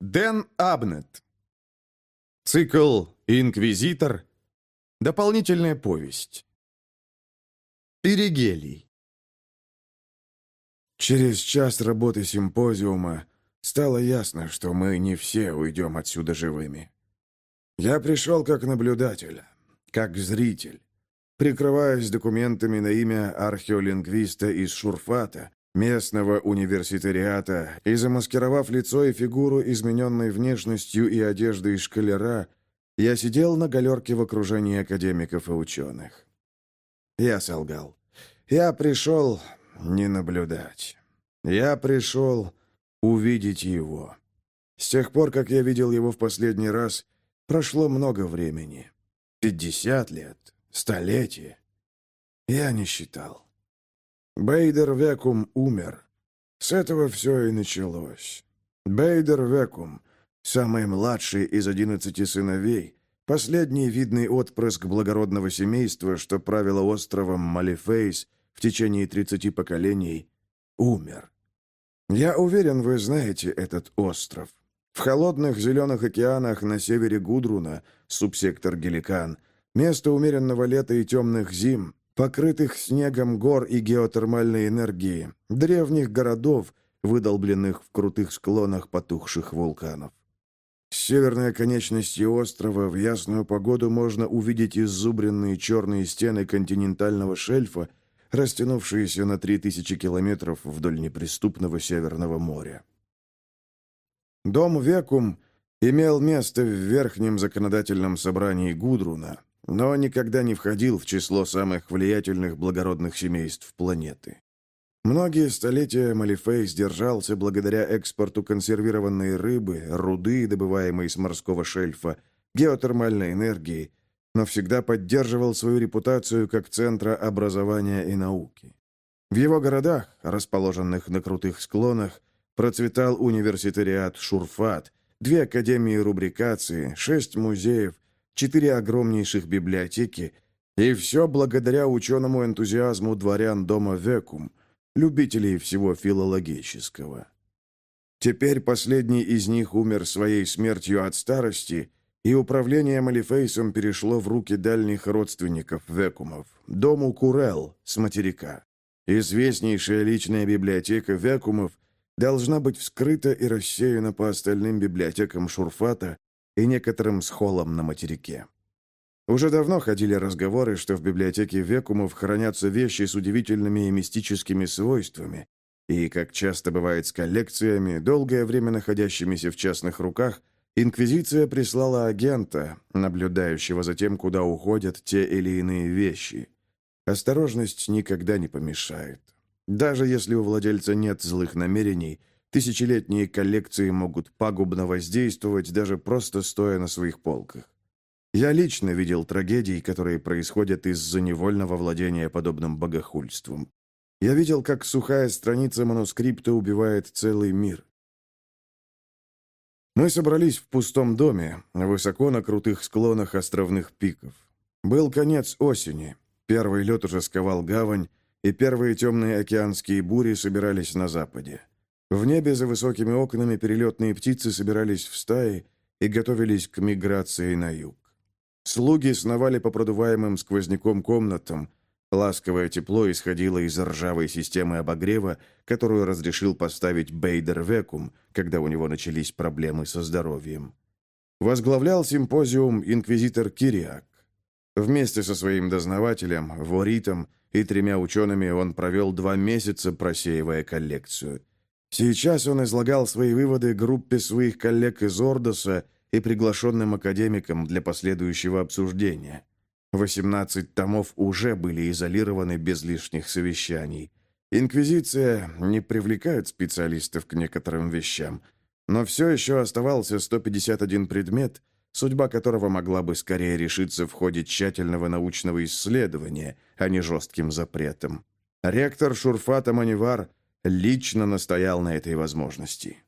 Дэн Абнет. Цикл «Инквизитор». Дополнительная повесть. Иригелий. Через час работы симпозиума стало ясно, что мы не все уйдем отсюда живыми. Я пришел как наблюдатель, как зритель, прикрываясь документами на имя археолингвиста из Шурфата, местного университариата, и замаскировав лицо и фигуру, измененной внешностью и одеждой шкалера, я сидел на галерке в окружении академиков и ученых. Я солгал. Я пришел не наблюдать. Я пришел увидеть его. С тех пор, как я видел его в последний раз, прошло много времени. Пятьдесят лет, столетие. Я не считал. Бейдер Векум умер. С этого все и началось. Бейдер Векум, самый младший из одиннадцати сыновей, последний видный отпрыск благородного семейства, что правило островом Малифейс в течение тридцати поколений, умер. Я уверен, вы знаете этот остров. В холодных зеленых океанах на севере Гудруна, субсектор Геликан, место умеренного лета и темных зим, покрытых снегом гор и геотермальной энергии, древних городов, выдолбленных в крутых склонах потухших вулканов. С северной оконечности острова в ясную погоду можно увидеть иззубренные черные стены континентального шельфа, растянувшиеся на 3000 километров вдоль неприступного Северного моря. Дом Векум имел место в Верхнем законодательном собрании Гудруна, но никогда не входил в число самых влиятельных благородных семейств планеты. Многие столетия Малифей сдержался благодаря экспорту консервированной рыбы, руды, добываемой с морского шельфа, геотермальной энергии, но всегда поддерживал свою репутацию как центра образования и науки. В его городах, расположенных на крутых склонах, процветал университариат Шурфат, две академии рубрикации, шесть музеев – четыре огромнейших библиотеки, и все благодаря ученому энтузиазму дворян дома Векум, любителей всего филологического. Теперь последний из них умер своей смертью от старости, и управление Малифейсом перешло в руки дальних родственников Векумов, дому Курел с материка. Известнейшая личная библиотека Векумов должна быть вскрыта и рассеяна по остальным библиотекам Шурфата и некоторым схолом на материке. Уже давно ходили разговоры, что в библиотеке Векумов хранятся вещи с удивительными и мистическими свойствами, и, как часто бывает с коллекциями, долгое время находящимися в частных руках, Инквизиция прислала агента, наблюдающего за тем, куда уходят те или иные вещи. Осторожность никогда не помешает. Даже если у владельца нет злых намерений, Тысячелетние коллекции могут пагубно воздействовать, даже просто стоя на своих полках. Я лично видел трагедии, которые происходят из-за невольного владения подобным богохульством. Я видел, как сухая страница манускрипта убивает целый мир. Мы собрались в пустом доме, высоко на крутых склонах островных пиков. Был конец осени. Первый лед уже сковал гавань, и первые темные океанские бури собирались на западе. В небе за высокими окнами перелетные птицы собирались в стаи и готовились к миграции на юг. Слуги сновали по продуваемым сквозняком комнатам. Ласковое тепло исходило из ржавой системы обогрева, которую разрешил поставить Бейдер Векум, когда у него начались проблемы со здоровьем. Возглавлял симпозиум инквизитор Кириак. Вместе со своим дознавателем, Воритом и тремя учеными он провел два месяца, просеивая коллекцию. Сейчас он излагал свои выводы группе своих коллег из Ордоса и приглашенным академикам для последующего обсуждения. 18 томов уже были изолированы без лишних совещаний. Инквизиция не привлекает специалистов к некоторым вещам, но все еще оставался 151 предмет, судьба которого могла бы скорее решиться в ходе тщательного научного исследования, а не жестким запретом. Ректор Шурфата Манивар лично настоял на этой возможности.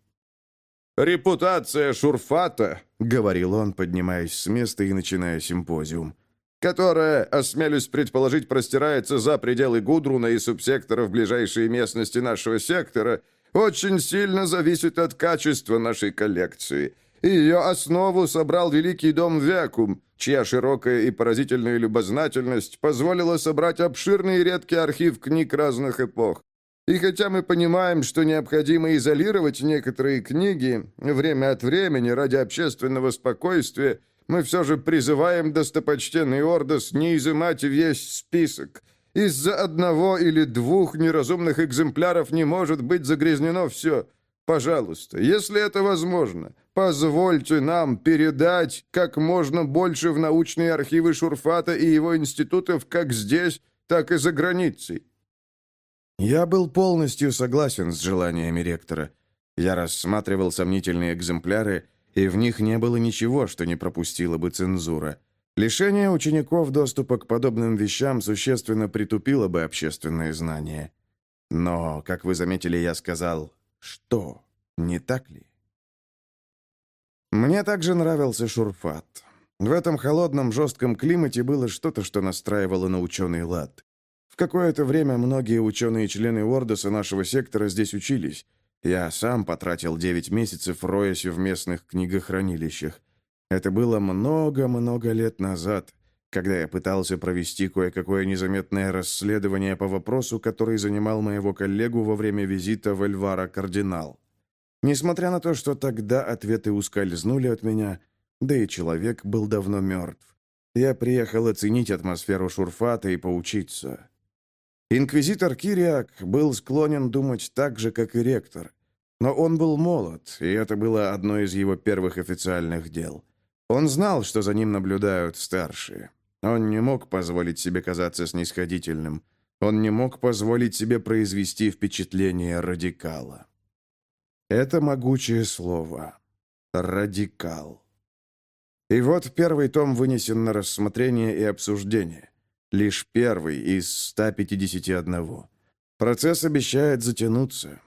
«Репутация Шурфата», — говорил он, поднимаясь с места и начиная симпозиум, которая, осмелюсь предположить, простирается за пределы Гудруна и субсекторов ближайшей местности нашего сектора, очень сильно зависит от качества нашей коллекции. Ее основу собрал Великий дом Векум, чья широкая и поразительная любознательность позволила собрать обширный и редкий архив книг разных эпох. И хотя мы понимаем, что необходимо изолировать некоторые книги время от времени ради общественного спокойствия, мы все же призываем достопочтенный Ордос не изымать весь список. Из-за одного или двух неразумных экземпляров не может быть загрязнено все. Пожалуйста, если это возможно, позвольте нам передать как можно больше в научные архивы Шурфата и его институтов как здесь, так и за границей. Я был полностью согласен с желаниями ректора. Я рассматривал сомнительные экземпляры, и в них не было ничего, что не пропустила бы цензура. Лишение учеников доступа к подобным вещам существенно притупило бы общественные знания. Но, как вы заметили, я сказал «что?», не так ли? Мне также нравился шурфат. В этом холодном, жестком климате было что-то, что настраивало на ученый лад. В какое-то время многие ученые-члены Ордоса нашего сектора здесь учились. Я сам потратил 9 месяцев, роясь в местных книгохранилищах. Это было много-много лет назад, когда я пытался провести кое-какое незаметное расследование по вопросу, который занимал моего коллегу во время визита в Эльвара Кардинал. Несмотря на то, что тогда ответы ускользнули от меня, да и человек был давно мертв, я приехал оценить атмосферу Шурфата и поучиться. Инквизитор Кириак был склонен думать так же, как и ректор. Но он был молод, и это было одно из его первых официальных дел. Он знал, что за ним наблюдают старшие. Он не мог позволить себе казаться снисходительным. Он не мог позволить себе произвести впечатление радикала. Это могучее слово. Радикал. И вот первый том вынесен на рассмотрение и обсуждение. Лишь первый из 151. Процесс обещает затянуться.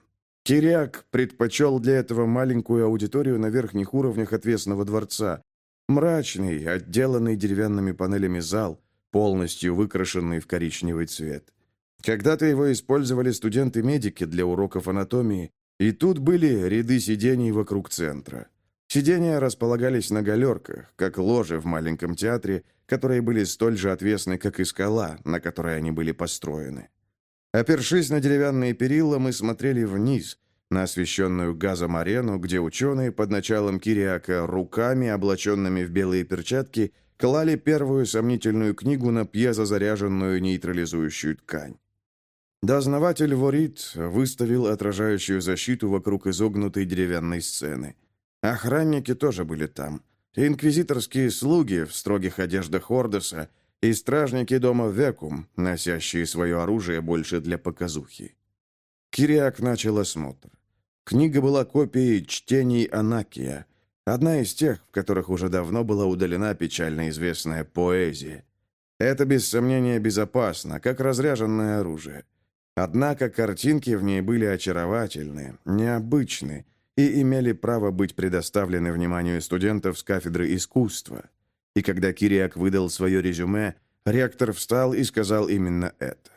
Кириак предпочел для этого маленькую аудиторию на верхних уровнях отвесного дворца. Мрачный, отделанный деревянными панелями зал, полностью выкрашенный в коричневый цвет. Когда-то его использовали студенты-медики для уроков анатомии, и тут были ряды сидений вокруг центра. Сидения располагались на галерках, как ложи в маленьком театре, которые были столь же отвесны, как и скала, на которой они были построены. Опершись на деревянные перила, мы смотрели вниз, на освещенную газом арену, где ученые под началом Кириака руками, облаченными в белые перчатки, клали первую сомнительную книгу на пьезозаряженную нейтрализующую ткань. Дознаватель Ворит выставил отражающую защиту вокруг изогнутой деревянной сцены. Охранники тоже были там. Инквизиторские слуги в строгих одеждах Ордоса и стражники дома Векум, носящие свое оружие больше для показухи. Кириак начал осмотр. Книга была копией чтений Анакия, одна из тех, в которых уже давно была удалена печально известная поэзия. Это, без сомнения, безопасно, как разряженное оружие. Однако картинки в ней были очаровательны, необычны и имели право быть предоставлены вниманию студентов с кафедры искусства. И когда Кириак выдал свое резюме, ректор встал и сказал именно это.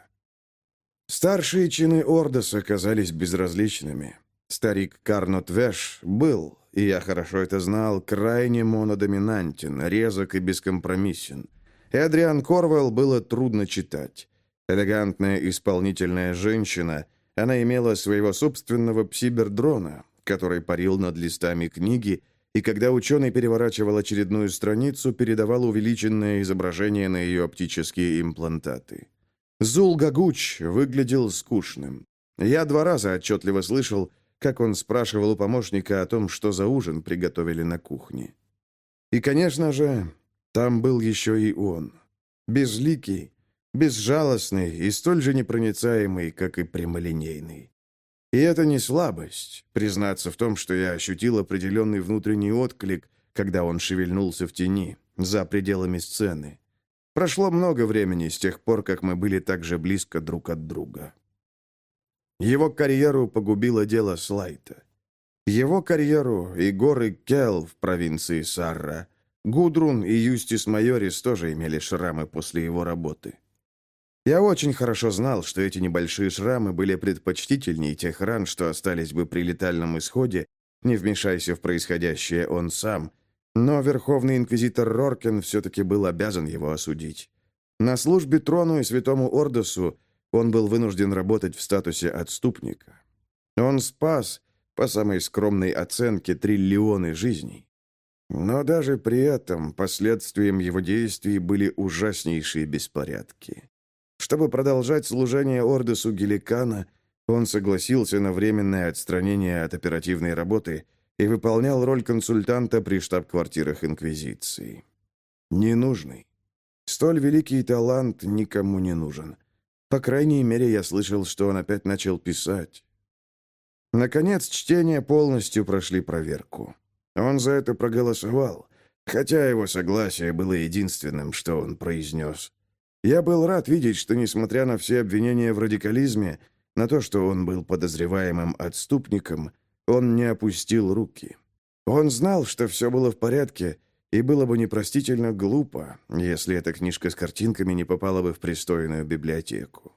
Старшие чины Ордоса казались безразличными. Старик Карнот Веш был, и я хорошо это знал, крайне монодоминантен, резок и бескомпромиссен. Эдриан Корвелл было трудно читать. Элегантная исполнительная женщина, она имела своего собственного псибердрона, который парил над листами книги, и когда ученый переворачивал очередную страницу, передавал увеличенное изображение на ее оптические имплантаты. Зул Гагуч выглядел скучным. Я два раза отчетливо слышал, как он спрашивал у помощника о том, что за ужин приготовили на кухне. И, конечно же, там был еще и он. Безликий, безжалостный и столь же непроницаемый, как и прямолинейный. И это не слабость, признаться в том, что я ощутил определенный внутренний отклик, когда он шевельнулся в тени, за пределами сцены. Прошло много времени с тех пор, как мы были так же близко друг от друга. Его карьеру погубило дело Слайта. Его карьеру и горы Келл в провинции Сарра, Гудрун и Юстис Майорис тоже имели шрамы после его работы. Я очень хорошо знал, что эти небольшие шрамы были предпочтительнее тех ран, что остались бы при летальном исходе, не вмешайся в происходящее он сам. Но Верховный Инквизитор Роркен все-таки был обязан его осудить. На службе трону и святому Ордосу он был вынужден работать в статусе отступника. Он спас, по самой скромной оценке, триллионы жизней. Но даже при этом последствием его действий были ужаснейшие беспорядки. Чтобы продолжать служение Ордесу Геликана, он согласился на временное отстранение от оперативной работы и выполнял роль консультанта при штаб-квартирах Инквизиции. Ненужный. Столь великий талант никому не нужен. По крайней мере, я слышал, что он опять начал писать. Наконец, чтения полностью прошли проверку. Он за это проголосовал, хотя его согласие было единственным, что он произнес. Я был рад видеть, что, несмотря на все обвинения в радикализме, на то, что он был подозреваемым отступником, он не опустил руки. Он знал, что все было в порядке, и было бы непростительно глупо, если эта книжка с картинками не попала бы в пристойную библиотеку.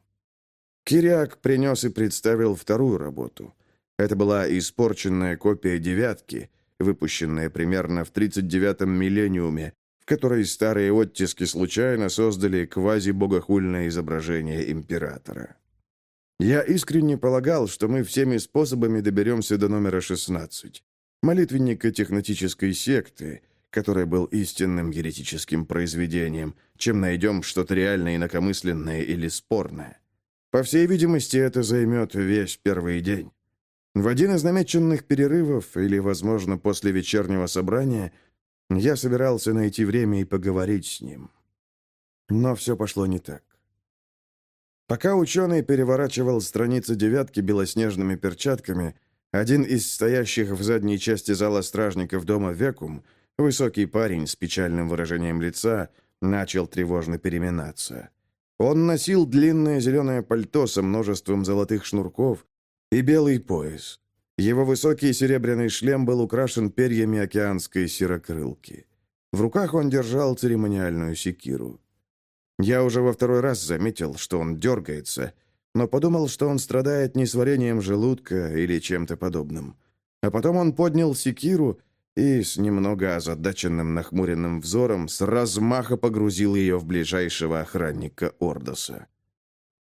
Кириак принес и представил вторую работу. Это была испорченная копия «девятки», выпущенная примерно в 39-м миллениуме, которой старые оттиски случайно создали квази-богохульное изображение императора. Я искренне полагал, что мы всеми способами доберемся до номера 16, молитвенника технотической секты, который был истинным еретическим произведением, чем найдем что-то реальное инакомысленное или спорное. По всей видимости, это займет весь первый день. В один из намеченных перерывов, или, возможно, после вечернего собрания, я собирался найти время и поговорить с ним. Но все пошло не так. Пока ученый переворачивал страницы девятки белоснежными перчатками, один из стоящих в задней части зала стражников дома Векум, высокий парень с печальным выражением лица, начал тревожно переминаться. Он носил длинное зеленое пальто со множеством золотых шнурков, и белый пояс. Его высокий серебряный шлем был украшен перьями океанской серокрылки. В руках он держал церемониальную секиру. Я уже во второй раз заметил, что он дергается, но подумал, что он страдает несварением желудка или чем-то подобным. А потом он поднял секиру и с немного озадаченным нахмуренным взором с размаха погрузил ее в ближайшего охранника Ордоса.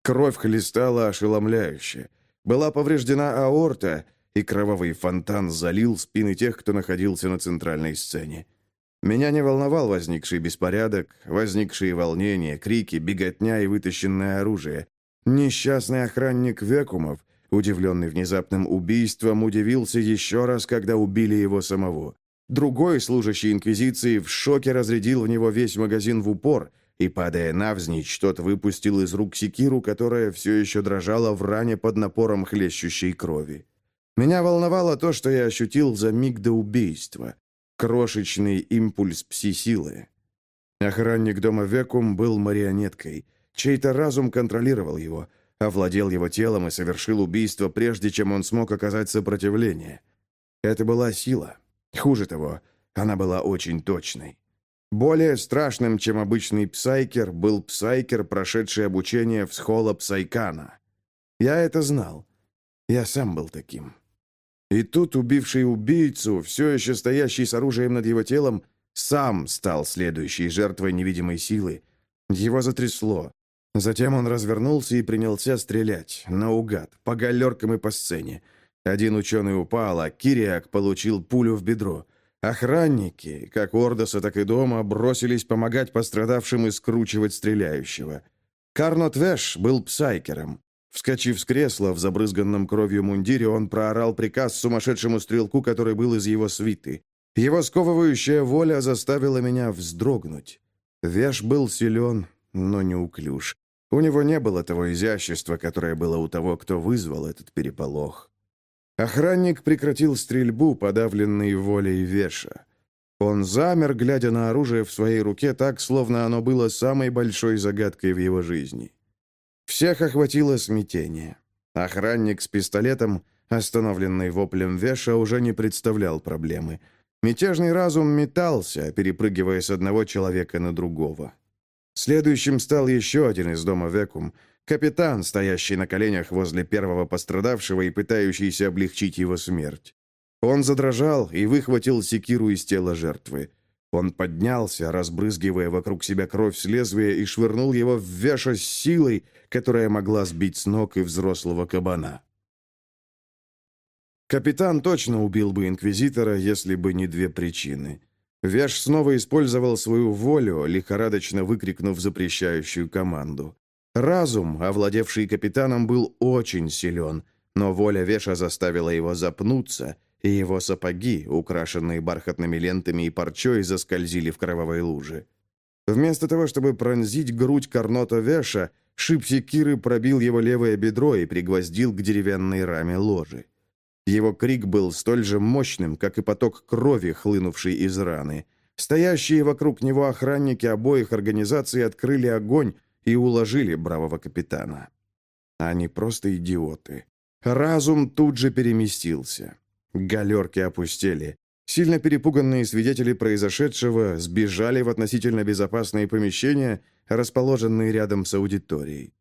Кровь хлестала ошеломляюще. Была повреждена аорта, и кровавый фонтан залил спины тех, кто находился на центральной сцене. Меня не волновал возникший беспорядок, возникшие волнения, крики, беготня и вытащенное оружие. Несчастный охранник Векумов, удивленный внезапным убийством, удивился еще раз, когда убили его самого. Другой, служащий Инквизиции, в шоке разрядил в него весь магазин в упор, и, падая навзничь, тот выпустил из рук секиру, которая все еще дрожала в ране под напором хлещущей крови. Меня волновало то, что я ощутил за миг до убийства. Крошечный импульс пси-силы. Охранник дома Векум был марионеткой. Чей-то разум контролировал его, овладел его телом и совершил убийство, прежде чем он смог оказать сопротивление. Это была сила. Хуже того, она была очень точной. Более страшным, чем обычный псайкер, был псайкер, прошедший обучение в схола псайкана. Я это знал. Я сам был таким. И тут убивший убийцу, все еще стоящий с оружием над его телом, сам стал следующей жертвой невидимой силы. Его затрясло. Затем он развернулся и принялся стрелять, наугад, по галеркам и по сцене. Один ученый упал, а Кириак получил пулю в бедро — Охранники, как Ордоса, так и дома, бросились помогать пострадавшим и скручивать стреляющего. Карнот Вэш был псайкером. Вскочив с кресла в забрызганном кровью мундире, он проорал приказ сумасшедшему стрелку, который был из его свиты. Его сковывающая воля заставила меня вздрогнуть. Веш был силен, но не уклюж. У него не было того изящества, которое было у того, кто вызвал этот переполох. Охранник прекратил стрельбу, подавленный волей Веша. Он замер, глядя на оружие в своей руке так, словно оно было самой большой загадкой в его жизни. Всех охватило смятение. Охранник с пистолетом, остановленный воплем Веша, уже не представлял проблемы. Мятежный разум метался, перепрыгивая с одного человека на другого. Следующим стал еще один из дома Векум, капитан, стоящий на коленях возле первого пострадавшего и пытающийся облегчить его смерть. Он задрожал и выхватил секиру из тела жертвы. Он поднялся, разбрызгивая вокруг себя кровь с лезвия, и швырнул его в Веша с силой, которая могла сбить с ног и взрослого кабана. Капитан точно убил бы инквизитора, если бы не две причины. Веш снова использовал свою волю, лихорадочно выкрикнув запрещающую команду. Разум, овладевший капитаном, был очень силен, но воля Веша заставила его запнуться, и его сапоги, украшенные бархатными лентами и парчой, заскользили в кровавой луже. Вместо того, чтобы пронзить грудь Карнота Веша, шип секиры пробил его левое бедро и пригвоздил к деревянной раме ложи. Его крик был столь же мощным, как и поток крови, хлынувший из раны. Стоящие вокруг него охранники обоих организаций открыли огонь и уложили бравого капитана. Они просто идиоты. Разум тут же переместился. Галерки опустели. Сильно перепуганные свидетели произошедшего сбежали в относительно безопасные помещения, расположенные рядом с аудиторией.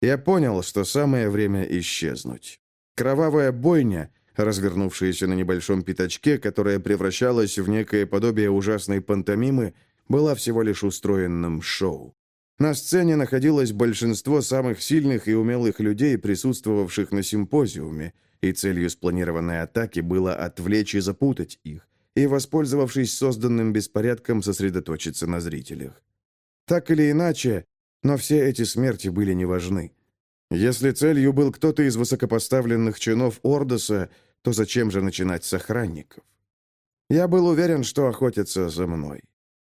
Я понял, что самое время исчезнуть. Кровавая бойня развернувшаяся на небольшом пятачке, которая превращалась в некое подобие ужасной пантомимы, была всего лишь устроенным шоу. На сцене находилось большинство самых сильных и умелых людей, присутствовавших на симпозиуме, и целью спланированной атаки было отвлечь и запутать их, и, воспользовавшись созданным беспорядком, сосредоточиться на зрителях. Так или иначе, но все эти смерти были не важны. Если целью был кто-то из высокопоставленных чинов Ордоса, то зачем же начинать с охранников? Я был уверен, что охотятся за мной.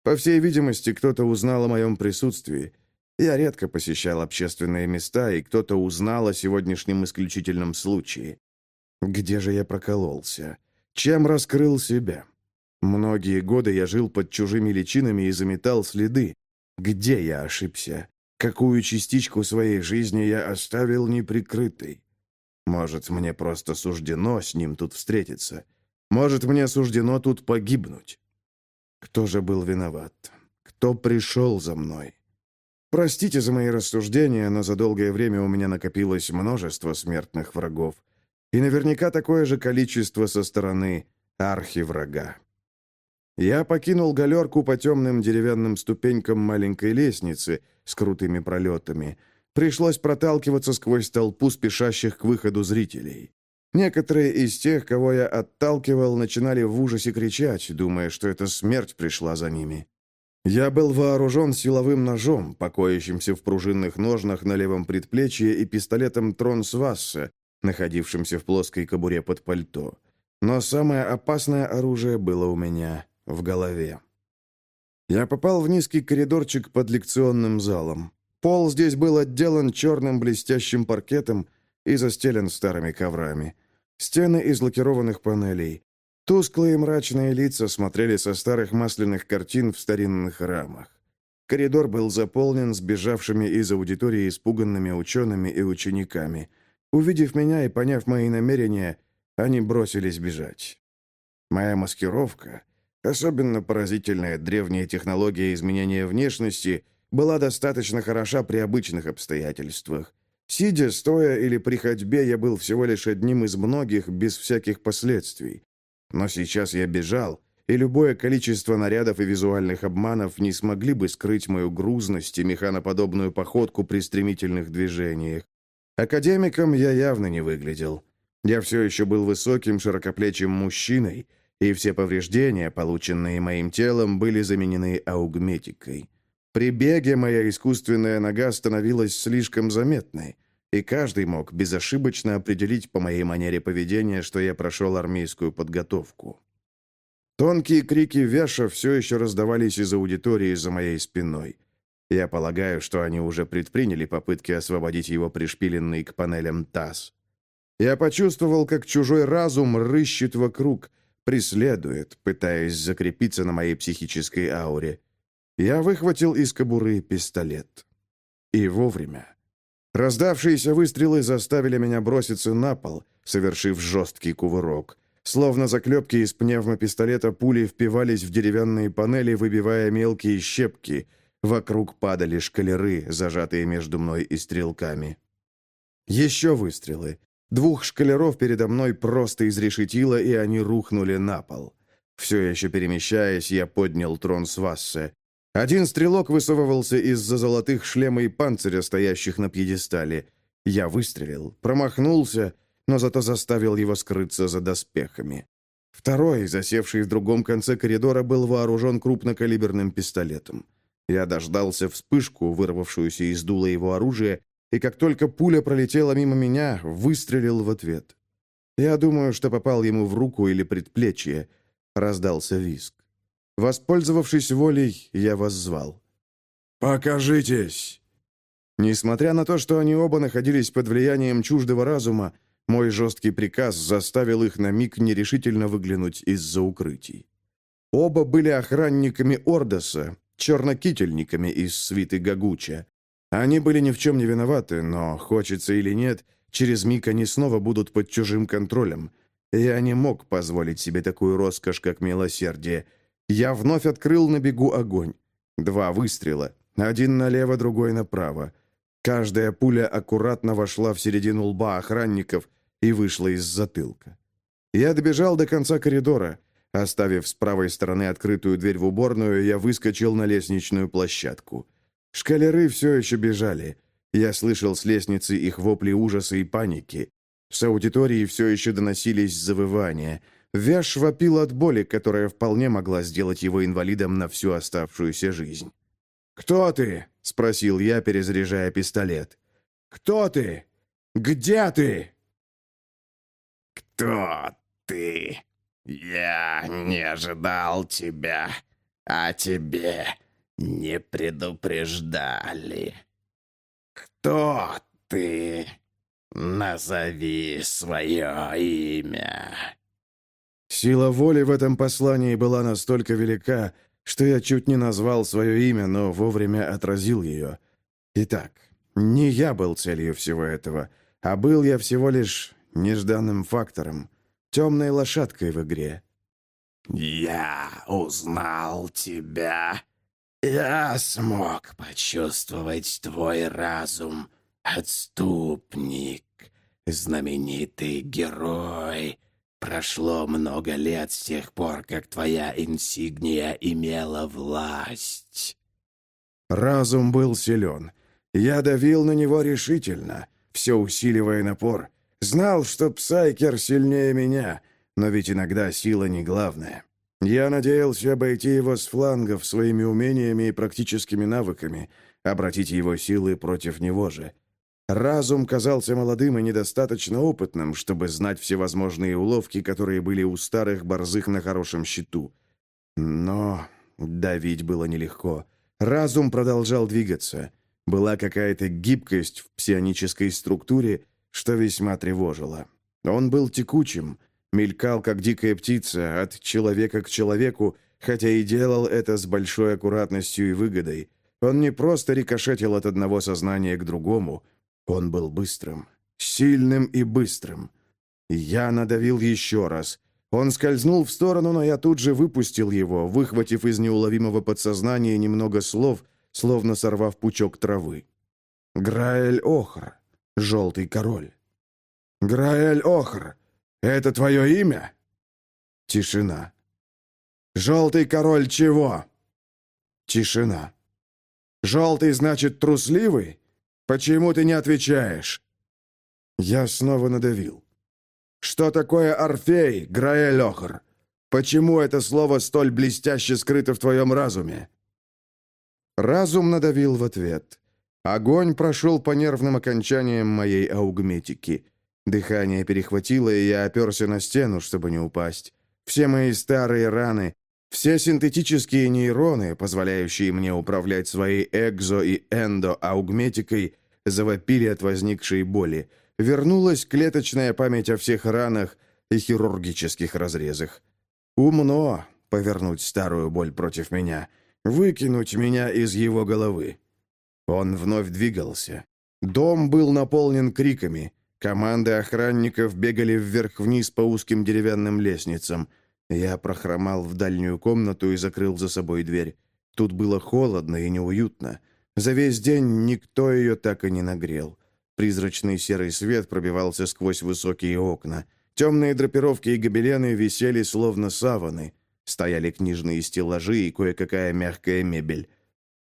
По всей видимости, кто-то узнал о моем присутствии. Я редко посещал общественные места, и кто-то узнал о сегодняшнем исключительном случае. Где же я прокололся? Чем раскрыл себя? Многие годы я жил под чужими личинами и заметал следы. Где я ошибся? Какую частичку своей жизни я оставил неприкрытой? Может, мне просто суждено с ним тут встретиться? Может, мне суждено тут погибнуть? Кто же был виноват? Кто пришел за мной? Простите за мои рассуждения, но за долгое время у меня накопилось множество смертных врагов. И наверняка такое же количество со стороны архиврага. Я покинул галерку по темным деревянным ступенькам маленькой лестницы с крутыми пролетами. Пришлось проталкиваться сквозь толпу спешащих к выходу зрителей. Некоторые из тех, кого я отталкивал, начинали в ужасе кричать, думая, что это смерть пришла за ними. Я был вооружен силовым ножом, покоящимся в пружинных ножнах на левом предплечье, и пистолетом Тронсвасса, находившимся в плоской кобуре под пальто. Но самое опасное оружие было у меня в голове. Я попал в низкий коридорчик под лекционным залом. Пол здесь был отделан черным блестящим паркетом и застелен старыми коврами. Стены из лакированных панелей. Тусклые мрачные лица смотрели со старых масляных картин в старинных рамах. Коридор был заполнен сбежавшими из аудитории испуганными учеными и учениками. Увидев меня и поняв мои намерения, они бросились бежать. Моя маскировка Особенно поразительная древняя технология изменения внешности была достаточно хороша при обычных обстоятельствах. Сидя, стоя или при ходьбе, я был всего лишь одним из многих, без всяких последствий. Но сейчас я бежал, и любое количество нарядов и визуальных обманов не смогли бы скрыть мою грузность и механоподобную походку при стремительных движениях. Академиком я явно не выглядел. Я все еще был высоким, широкоплечим мужчиной — и все повреждения, полученные моим телом, были заменены аугметикой. При беге моя искусственная нога становилась слишком заметной, и каждый мог безошибочно определить по моей манере поведения, что я прошел армейскую подготовку. Тонкие крики Веша все еще раздавались из аудитории за моей спиной. Я полагаю, что они уже предприняли попытки освободить его пришпиленный к панелям таз. Я почувствовал, как чужой разум рыщет вокруг — преследует, пытаясь закрепиться на моей психической ауре. Я выхватил из кобуры пистолет. И вовремя. Раздавшиеся выстрелы заставили меня броситься на пол, совершив жесткий кувырок. Словно заклепки из пневмопистолета пули впивались в деревянные панели, выбивая мелкие щепки. Вокруг падали шкалеры, зажатые между мной и стрелками. Еще выстрелы. Двух шкалеров передо мной просто изрешетило, и они рухнули на пол. Все еще перемещаясь, я поднял трон Свассе. Один стрелок высовывался из-за золотых шлема и панциря, стоящих на пьедестале. Я выстрелил, промахнулся, но зато заставил его скрыться за доспехами. Второй, засевший в другом конце коридора, был вооружен крупнокалиберным пистолетом. Я дождался вспышку, вырвавшуюся из дула его оружия, и как только пуля пролетела мимо меня, выстрелил в ответ. Я думаю, что попал ему в руку или предплечье. Раздался виск. Воспользовавшись волей, я воззвал. «Покажитесь!» Несмотря на то, что они оба находились под влиянием чуждого разума, мой жесткий приказ заставил их на миг нерешительно выглянуть из-за укрытий. Оба были охранниками Ордоса, чернокительниками из свиты Гагуча. Они были ни в чем не виноваты, но, хочется или нет, через миг они снова будут под чужим контролем. Я не мог позволить себе такую роскошь, как милосердие. Я вновь открыл на бегу огонь. Два выстрела. Один налево, другой направо. Каждая пуля аккуратно вошла в середину лба охранников и вышла из затылка. Я добежал до конца коридора. Оставив с правой стороны открытую дверь в уборную, я выскочил на лестничную площадку. Шкалеры все еще бежали. Я слышал с лестницы их вопли ужаса и паники. С аудитории все еще доносились завывания. Вяж вопил от боли, которая вполне могла сделать его инвалидом на всю оставшуюся жизнь. «Кто ты?» — спросил я, перезаряжая пистолет. «Кто ты? Где ты?» «Кто ты?» «Я не ожидал тебя, а тебе не предупреждали. Кто ты? Назови свое имя». Сила воли в этом послании была настолько велика, что я чуть не назвал свое имя, но вовремя отразил ее. Итак, не я был целью всего этого, а был я всего лишь нежданным фактором темной лошадкой в игре. «Я узнал тебя. Я смог почувствовать твой разум, отступник, знаменитый герой. Прошло много лет с тех пор, как твоя инсигния имела власть». Разум был силен. Я давил на него решительно, все усиливая напор. Знал, что Псайкер сильнее меня, но ведь иногда сила не главная. Я надеялся обойти его с флангов своими умениями и практическими навыками, обратить его силы против него же. Разум казался молодым и недостаточно опытным, чтобы знать всевозможные уловки, которые были у старых борзых на хорошем счету. Но давить было нелегко. Разум продолжал двигаться. Была какая-то гибкость в псионической структуре, что весьма тревожило. Он был текучим, мелькал, как дикая птица, от человека к человеку, хотя и делал это с большой аккуратностью и выгодой. Он не просто рикошетил от одного сознания к другому, он был быстрым, сильным и быстрым. Я надавил еще раз. Он скользнул в сторону, но я тут же выпустил его, выхватив из неуловимого подсознания немного слов, словно сорвав пучок травы. Граэль Охр. Желтый король. «Граэль Охр, это твое имя?» Тишина. «Желтый король чего?» Тишина. «Желтый значит трусливый? Почему ты не отвечаешь?» Я снова надавил. «Что такое Орфей, Граэль Охр? Почему это слово столь блестяще скрыто в твоем разуме?» Разум надавил в ответ. Огонь прошел по нервным окончаниям моей аугметики. Дыхание перехватило, и я оперся на стену, чтобы не упасть. Все мои старые раны, все синтетические нейроны, позволяющие мне управлять своей экзо- и эндо-аугметикой, завопили от возникшей боли. Вернулась клеточная память о всех ранах и хирургических разрезах. Умно повернуть старую боль против меня, выкинуть меня из его головы. Он вновь двигался. Дом был наполнен криками. Команды охранников бегали вверх-вниз по узким деревянным лестницам. Я прохромал в дальнюю комнату и закрыл за собой дверь. Тут было холодно и неуютно. За весь день никто ее так и не нагрел. Призрачный серый свет пробивался сквозь высокие окна. Темные драпировки и гобелены висели словно саваны. Стояли книжные стеллажи и кое-какая мягкая мебель.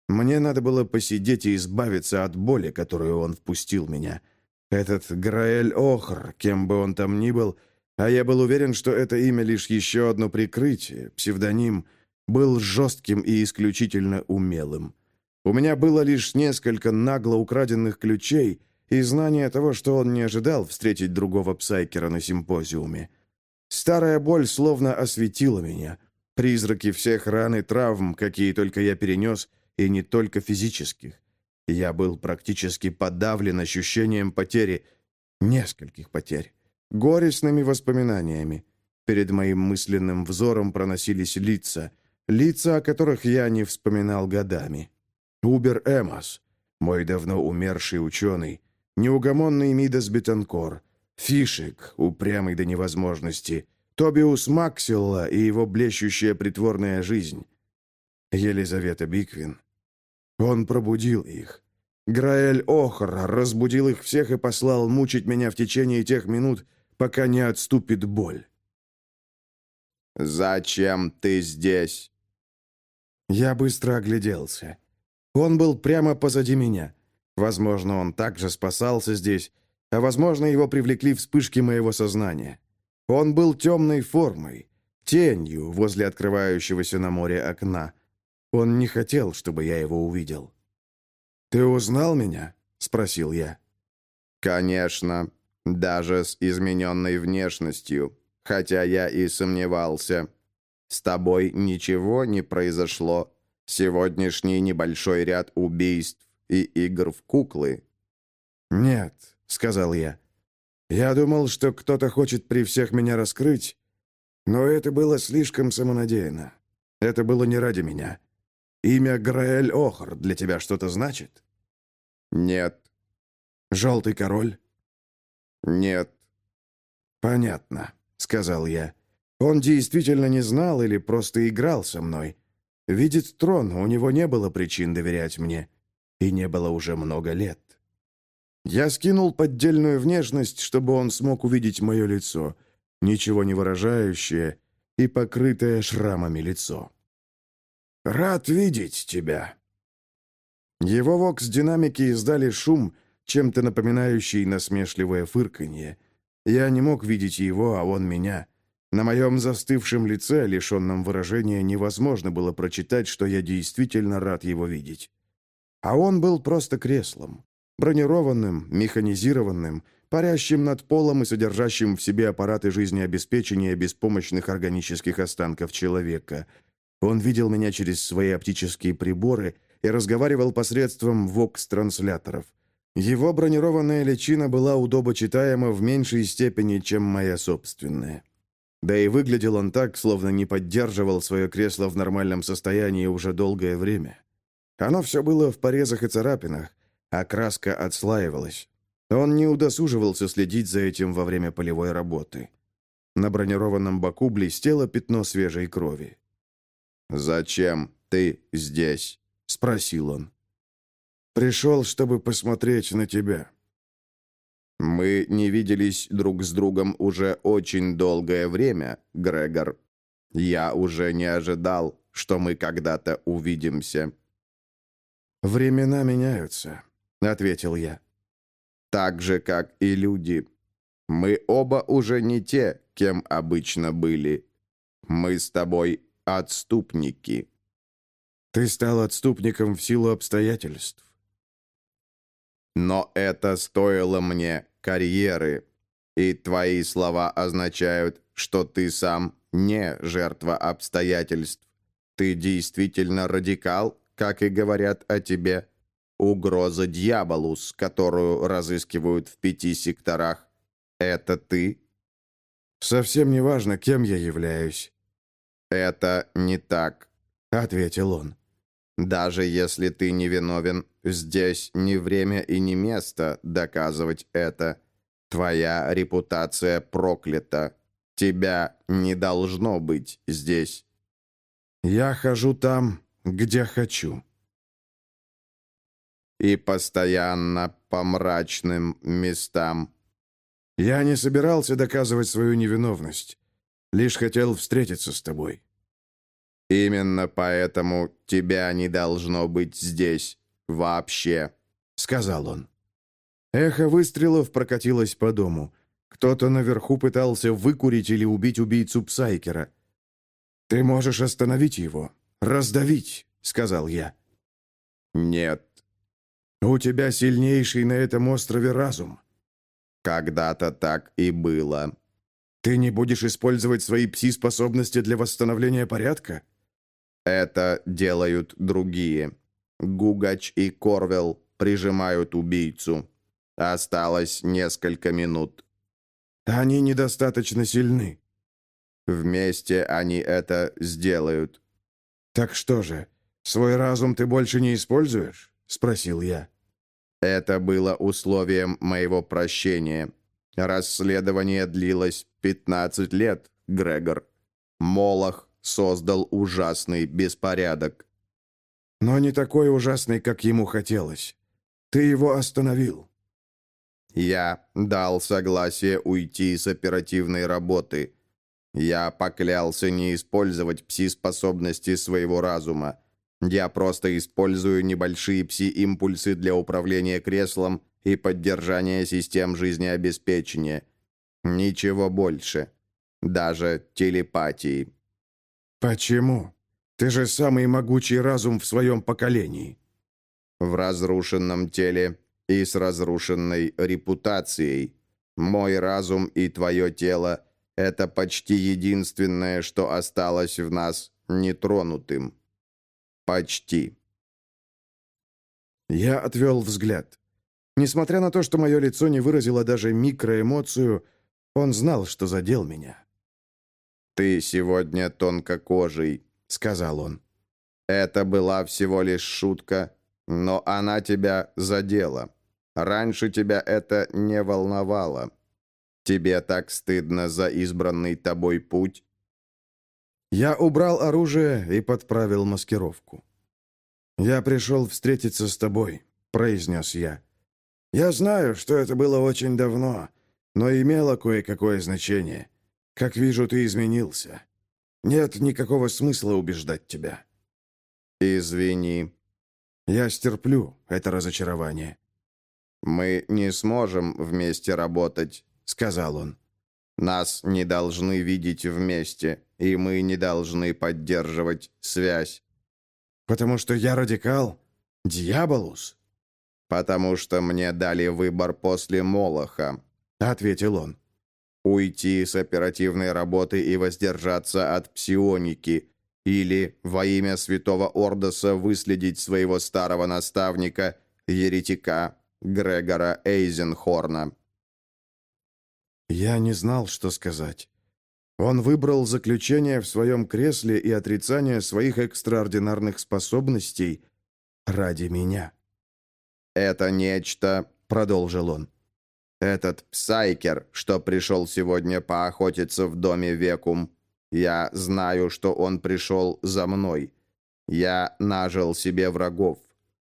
Мне надо было посидеть и избавиться от боли, которую он впустил меня. Этот Граэль Охр, кем бы он там ни был, а я был уверен, что это имя лишь еще одно прикрытие, псевдоним, был жестким и исключительно умелым. У меня было лишь несколько нагло украденных ключей и знание того, что он не ожидал встретить другого псайкера на симпозиуме. Старая боль словно осветила меня. Призраки всех ран и травм, какие только я перенес, и не только физических. Я был практически подавлен ощущением потери, нескольких потерь, горестными воспоминаниями. Перед моим мысленным взором проносились лица, лица, о которых я не вспоминал годами. Убер Эмос, мой давно умерший ученый, неугомонный Мидас Бетанкор, Фишек, упрямый до невозможности, Тобиус Максилла и его блещущая притворная жизнь, Елизавета Биквин, он пробудил их. Граэль Охр разбудил их всех и послал мучить меня в течение тех минут, пока не отступит боль. «Зачем ты здесь?» Я быстро огляделся. Он был прямо позади меня. Возможно, он также спасался здесь, а возможно, его привлекли вспышки моего сознания. Он был темной формой, тенью возле открывающегося на море окна. Он не хотел, чтобы я его увидел. «Ты узнал меня?» — спросил я. «Конечно, даже с измененной внешностью, хотя я и сомневался. С тобой ничего не произошло. Сегодняшний небольшой ряд убийств и игр в куклы». «Нет», — сказал я. «Я думал, что кто-то хочет при всех меня раскрыть, но это было слишком самонадеянно. Это было не ради меня. Имя Граэль Охр для тебя что-то значит? Нет. Желтый король? Нет. Понятно, сказал я. Он действительно не знал или просто играл со мной. Видит трон, у него не было причин доверять мне. И не было уже много лет. Я скинул поддельную внешность, чтобы он смог увидеть мое лицо, ничего не выражающее и покрытое шрамами лицо. «Рад видеть тебя». Его вокс-динамики издали шум, чем-то напоминающий насмешливое фырканье. Я не мог видеть его, а он меня. На моем застывшем лице, лишенном выражения, невозможно было прочитать, что я действительно рад его видеть. А он был просто креслом. Бронированным, механизированным, парящим над полом и содержащим в себе аппараты жизнеобеспечения беспомощных органических останков человека — он видел меня через свои оптические приборы и разговаривал посредством вокс-трансляторов. Его бронированная личина была удобочитаема в меньшей степени, чем моя собственная. Да и выглядел он так, словно не поддерживал свое кресло в нормальном состоянии уже долгое время. Оно все было в порезах и царапинах, а краска отслаивалась. Он не удосуживался следить за этим во время полевой работы. На бронированном боку блестело пятно свежей крови. «Зачем ты здесь?» — спросил он. «Пришел, чтобы посмотреть на тебя». «Мы не виделись друг с другом уже очень долгое время, Грегор. Я уже не ожидал, что мы когда-то увидимся». «Времена меняются», — ответил я. «Так же, как и люди. Мы оба уже не те, кем обычно были. Мы с тобой Отступники. Ты стал отступником в силу обстоятельств. Но это стоило мне карьеры. И твои слова означают, что ты сам не жертва обстоятельств. Ты действительно радикал, как и говорят о тебе. Угроза дьяволус, которую разыскивают в пяти секторах. Это ты? Совсем не важно, кем я являюсь. «Это не так», — ответил он. «Даже если ты невиновен, здесь не время и не место доказывать это. Твоя репутация проклята. Тебя не должно быть здесь». «Я хожу там, где хочу. И постоянно по мрачным местам. Я не собирался доказывать свою невиновность. Лишь хотел встретиться с тобой. Именно поэтому тебя не должно быть здесь вообще, сказал он. Эхо выстрелов прокатилось по дому. Кто-то наверху пытался выкурить или убить убийцу Псайкера. «Ты можешь остановить его, раздавить», — сказал я. «Нет». «У тебя сильнейший на этом острове разум». «Когда-то так и было». «Ты не будешь использовать свои пси-способности для восстановления порядка?» «Это делают другие. Гугач и Корвел прижимают убийцу. Осталось несколько минут». «Они недостаточно сильны». Вместе они это сделают. Так что же, свой разум ты больше не используешь? спросил я. Это было условием моего прощения. Расследование длилось 15 лет, Грегор. Молох создал ужасный беспорядок. Но не такой ужасный, как ему хотелось. Ты его остановил. Я дал согласие уйти с оперативной работы. Я поклялся не использовать пси-способности своего разума. Я просто использую небольшие пси-импульсы для управления креслом и поддержания систем жизнеобеспечения. Ничего больше. Даже телепатии. Почему? Ты же самый могучий разум в своем поколении. В разрушенном теле и с разрушенной репутацией. Мой разум и твое тело это почти единственное, что осталось в нас нетронутым. Почти. Я отвел взгляд. Несмотря на то, что мое лицо не выразило даже микроэмоцию, он знал, что задел меня. «Ты сегодня тонкокожий», — сказал он. «Это была всего лишь шутка, но она тебя задела. Раньше тебя это не волновало. Тебе так стыдно за избранный тобой путь?» Я убрал оружие и подправил маскировку. «Я пришел встретиться с тобой», — произнес я. «Я знаю, что это было очень давно, но имело кое-какое значение. Как вижу, ты изменился. Нет никакого смысла убеждать тебя». «Извини». «Я стерплю это разочарование». «Мы не сможем вместе работать сказал он. «Нас не должны видеть вместе, и мы не должны поддерживать связь». «Потому что я радикал? Дьяволус?» «Потому что мне дали выбор после Молоха», — ответил он. «Уйти с оперативной работы и воздержаться от псионики, или во имя святого Ордоса выследить своего старого наставника, еретика Грегора Эйзенхорна». Я не знал, что сказать. Он выбрал заключение в своем кресле и отрицание своих экстраординарных способностей ради меня. «Это нечто», — продолжил он. «Этот псайкер, что пришел сегодня поохотиться в доме Векум, я знаю, что он пришел за мной. Я нажил себе врагов.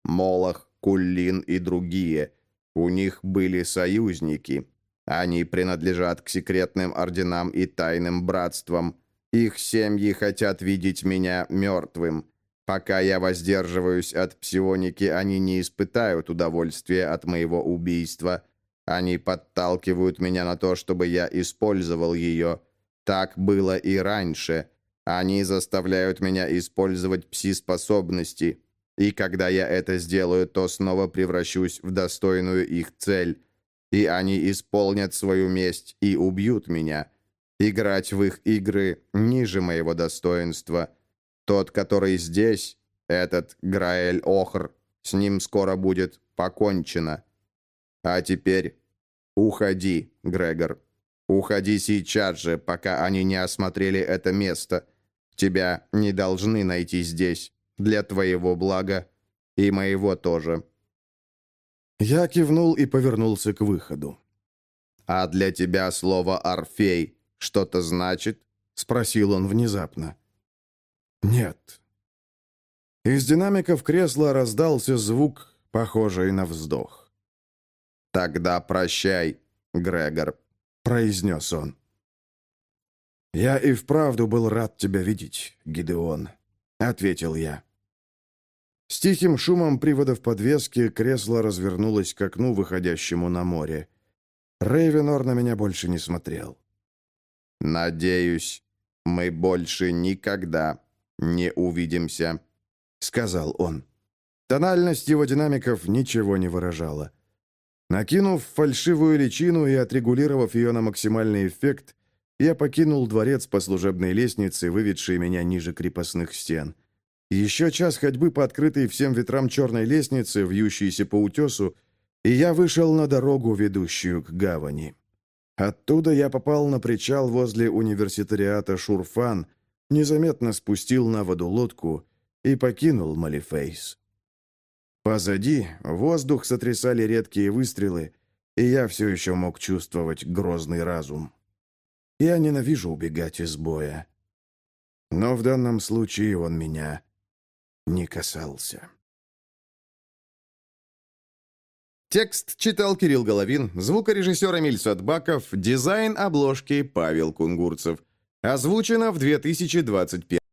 Молох, Куллин и другие. У них были союзники. Они принадлежат к секретным орденам и тайным братствам. Их семьи хотят видеть меня мертвым. Пока я воздерживаюсь от псионики, они не испытают удовольствия от моего убийства. Они подталкивают меня на то, чтобы я использовал ее. Так было и раньше. Они заставляют меня использовать пси-способности. И когда я это сделаю, то снова превращусь в достойную их цель и они исполнят свою месть и убьют меня. Играть в их игры ниже моего достоинства. Тот, который здесь, этот Граэль Охр, с ним скоро будет покончено. А теперь уходи, Грегор. Уходи сейчас же, пока они не осмотрели это место. Тебя не должны найти здесь, для твоего блага и моего тоже». Я кивнул и повернулся к выходу. «А для тебя слово «Орфей» что-то значит?» — спросил он внезапно. «Нет». Из динамиков кресла раздался звук, похожий на вздох. «Тогда прощай, Грегор», — произнес он. «Я и вправду был рад тебя видеть, Гидеон», — ответил я. С тихим шумом приводов подвески кресло развернулось к окну, выходящему на море. Рейвенор на меня больше не смотрел. «Надеюсь, мы больше никогда не увидимся», — сказал он. Тональность его динамиков ничего не выражала. Накинув фальшивую личину и отрегулировав ее на максимальный эффект, я покинул дворец по служебной лестнице, выведшей меня ниже крепостных стен. Еще час ходьбы по открытой всем ветрам черной лестнице, вьющейся по утесу, и я вышел на дорогу, ведущую к гавани. Оттуда я попал на причал возле университариата Шурфан, незаметно спустил на воду лодку и покинул Малифейс. Позади воздух сотрясали редкие выстрелы, и я все еще мог чувствовать грозный разум. Я ненавижу убегать из боя. Но в данном случае он меня не касался. Текст читал Кирилл Головин, звукорежиссер Эмиль Садбаков, дизайн обложки Павел Кунгурцев. Озвучено в 2021